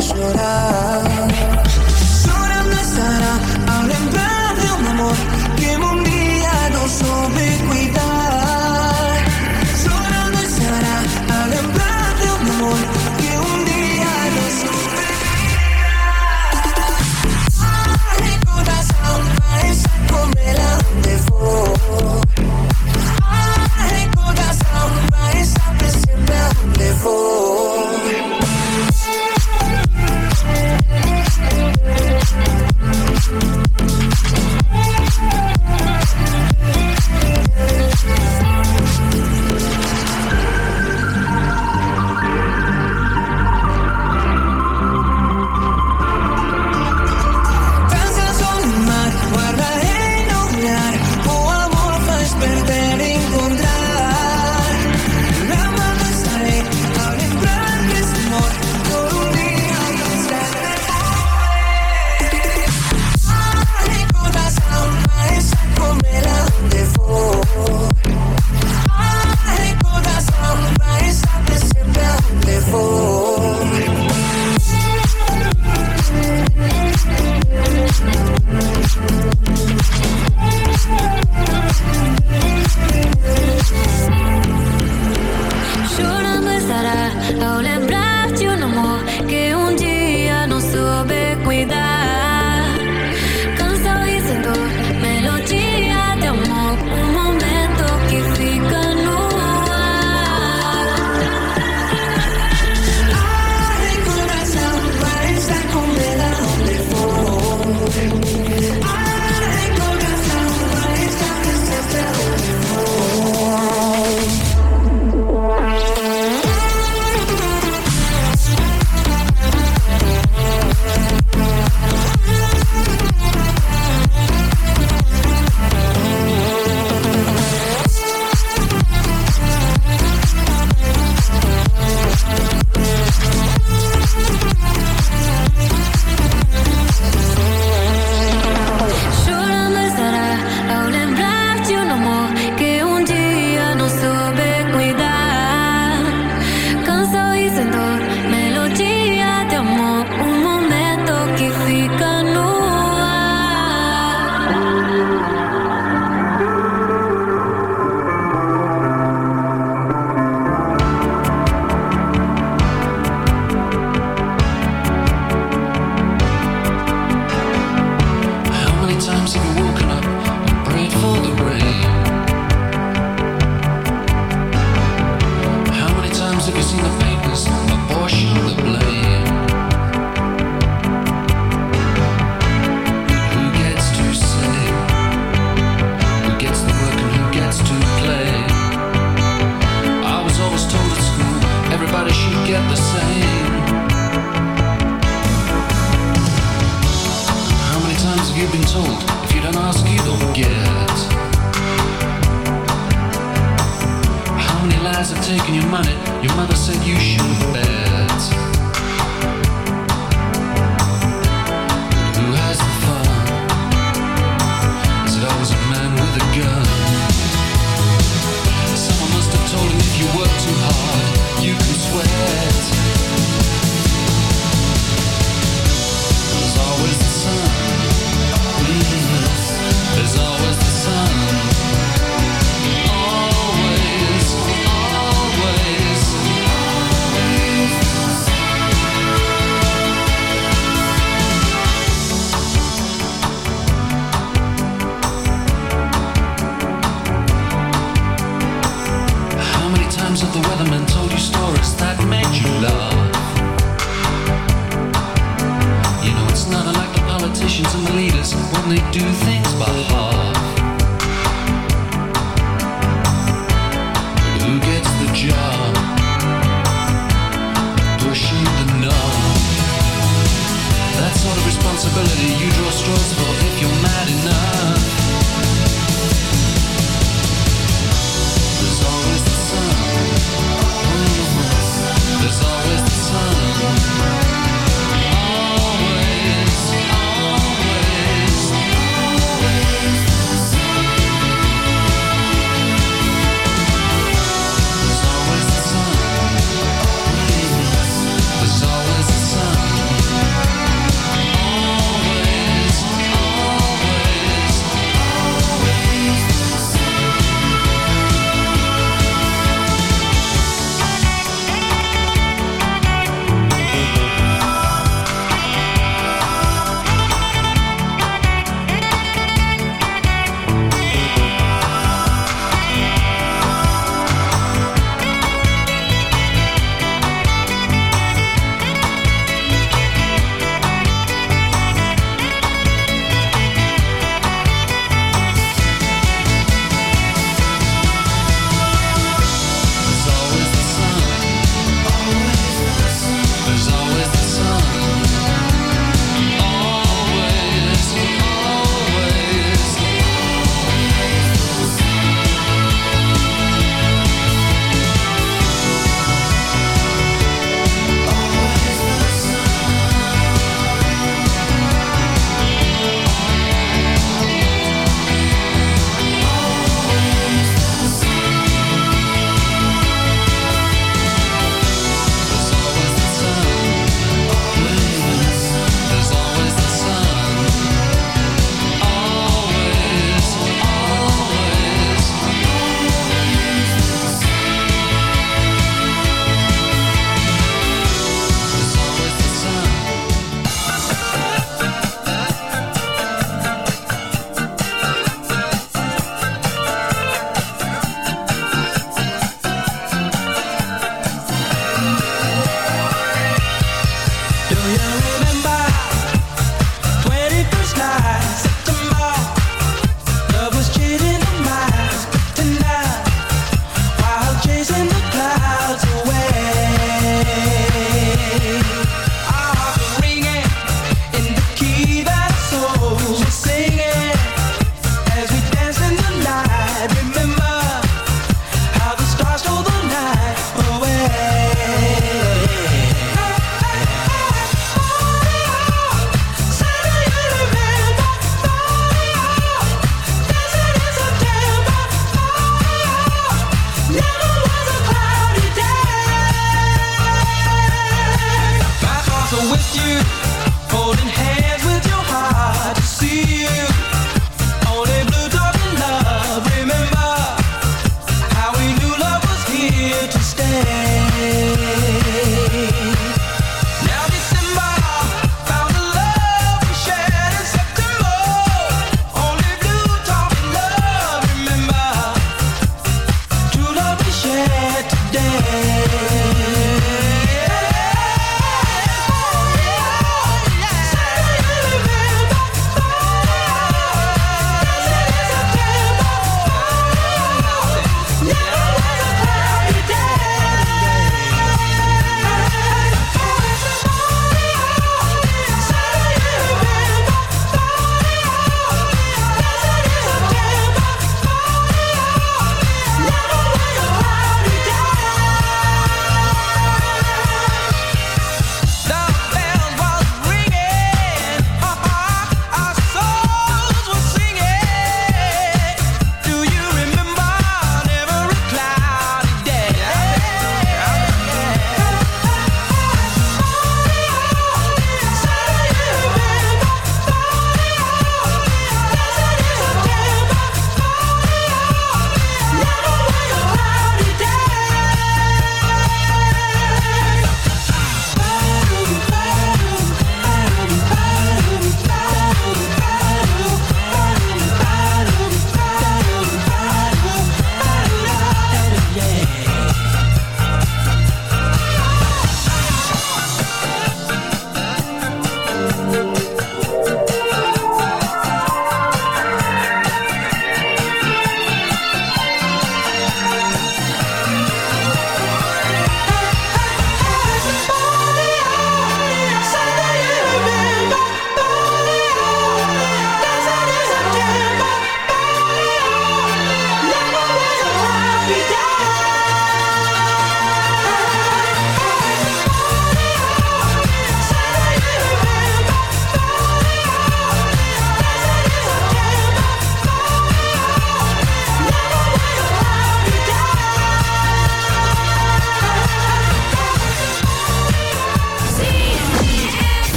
Só me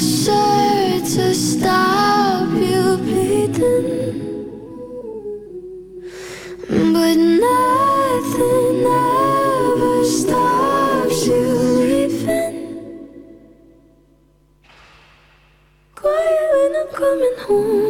pressure to stop you bleeding, but nothing ever stops you leaving. Quiet when I'm coming home.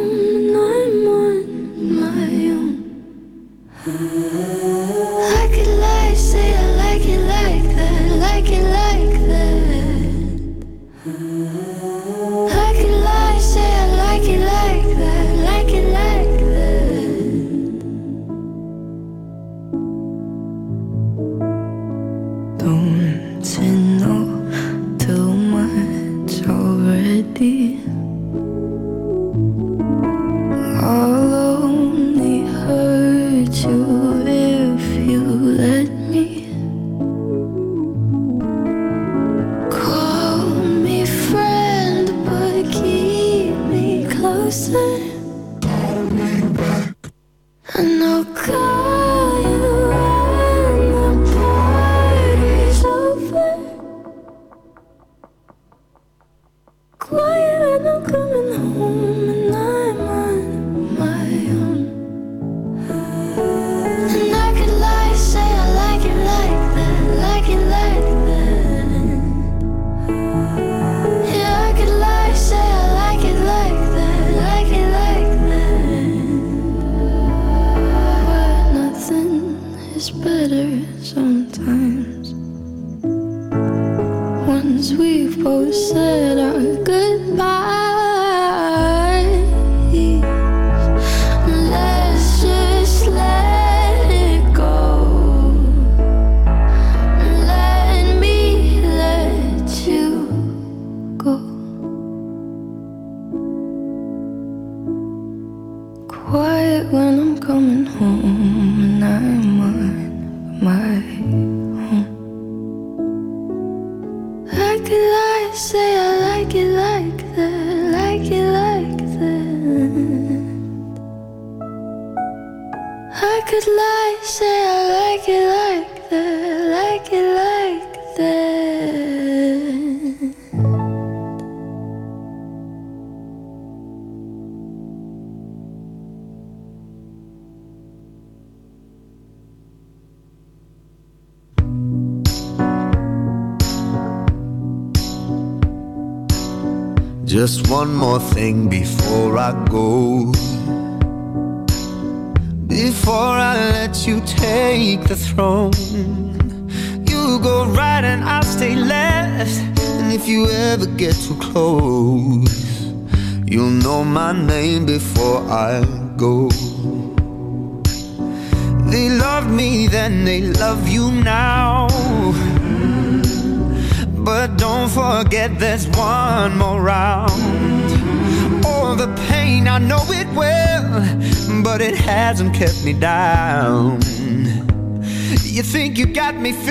me feel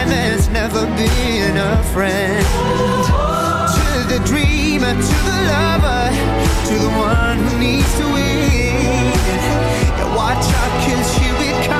time has never been a friend. To the dreamer, to the lover, to the one who needs to win. Watch out, cause she.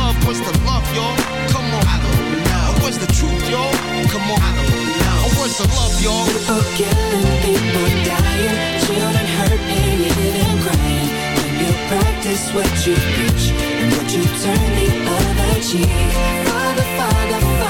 love. What's the love, y'all? Come on. I don't know. What's the truth, y'all? Come on. I don't know. What's the love, y'all? Killing, people dying, children hurt, hated and crying. When you practice what you preach and what you turn the other cheek. Father, Father, Father,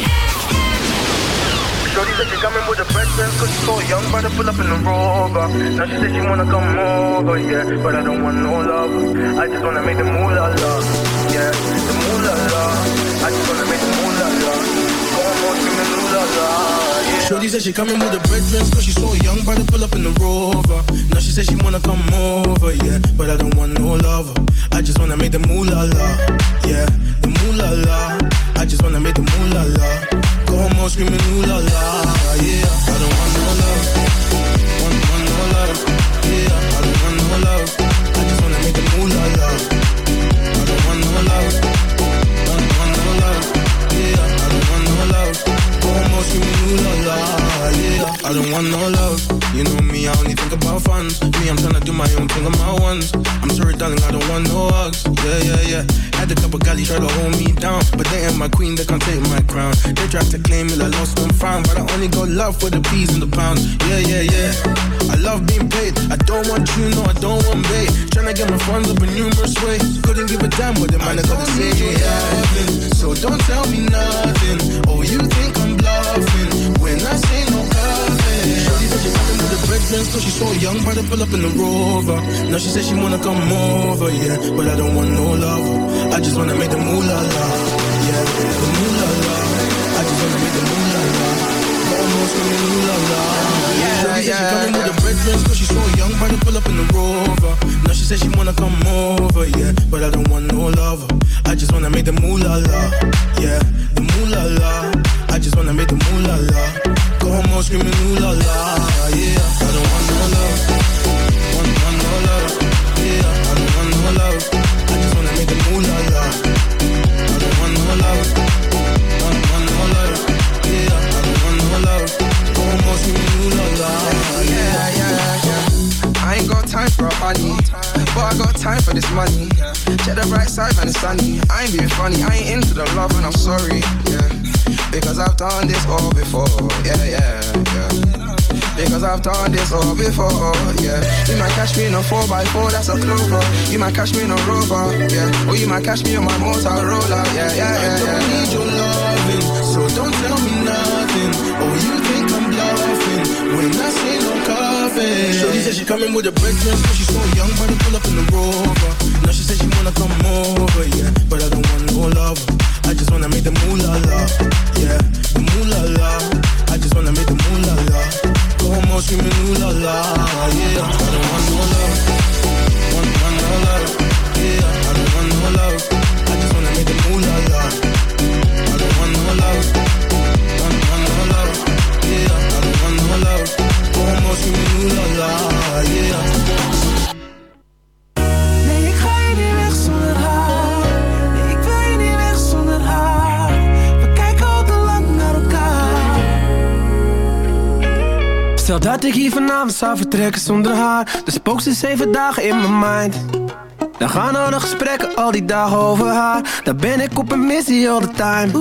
Shorty said she coming with a breakfast Cause she's so young, about to pull up in the rover. Now she said she wanna come over, yeah But I don't want no love. I just wanna make the moolah la Yeah, the moolah la I just wanna make the moolah la Go on, screaming moolah la Yeah. Shorty said she coming with a bread dress Cause she's so young, about to pull up in the rover. Now she said she wanna come over, yeah But I don't want no lover I just wanna make the moolah la Yeah, the moolah la I just wanna make the moolah la Go home screaming ooh la la. Yeah, I don't want no love. Want, want no love. Yeah, I don't want no love. I just wanna make the moolah la I don't want no love. Want, want no love. Yeah, I don't want no love. Go home screaming ooh la la. Yeah, I don't want no love. You know me, I only think about funds. Me, I'm tryna do my own thing on my ones. I'm sorry, darling, I don't want no hugs. Yeah, yeah, yeah Had a couple galley try to hold me down. But they ain't my queen, they can't take my crown. They tried to claim it, I lost them found. But I only got love for the peas and the pounds. Yeah, yeah, yeah. I love being paid. I don't want you, no, I don't want bait Tryna get my funds up in numerous ways. Couldn't give a damn what the man I gotta say. So don't tell me nothing. Oh, you think I'm bluffing When I say no coming with the bread dress Cause young, to pull up in the rover. Now she said she wanna come over, yeah But I don't want no lover I just wanna make the moolah la Yeah, the moolah la I just wanna make the moolah la Almost screaming ooh la la Yeah, Shorty said she coming with the dress Cause she's so young, to pull up in the rover. Now she said she wanna come over, yeah But I don't want no lover I just wanna make the moolah la Yeah, the moolah la I just wanna make the moolah la Go home screaming ooh la la Yeah, sunny. I ain't being funny, I ain't into the love and I'm sorry, yeah. Because I've done this all before, yeah, yeah, yeah. Because I've done this all before, yeah. You might catch me in a 4x4, that's a clover. You might catch me in a rover, yeah. Or you might catch me on my Motorola, yeah, yeah, yeah. I don't yeah. need your loving, so don't tell me nothing. Oh, you think I'm bluffing when I say thing. Shorty said she coming with a breakfast cause she's so young, but I pull up in the rover. Now she said she wanna come over, yeah. But I don't want no lover. I just wanna make the moolah la, yeah. The moolah la. I just wanna make the moolah la. Go home, screaming ooh la la, yeah. I don't want no love. Want, want no love, yeah. I don't want no love. I just wanna make the moolah la. Nee, ik ga niet weg zonder haar. Ik wil je niet weg zonder haar. We kijken al lang naar elkaar. Stel dat ik hier vanavond zou vertrekken zonder haar. Dus ook sinds zeven dagen in mijn mind. Dan gaan we nog gesprekken al die dagen over haar. Dan ben ik op een missie all the time.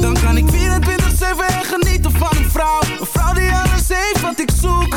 Dan kan ik 24-7 genieten van een vrouw. Een vrouw die alles heeft wat ik zoek.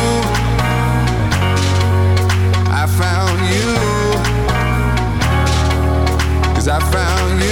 I found you.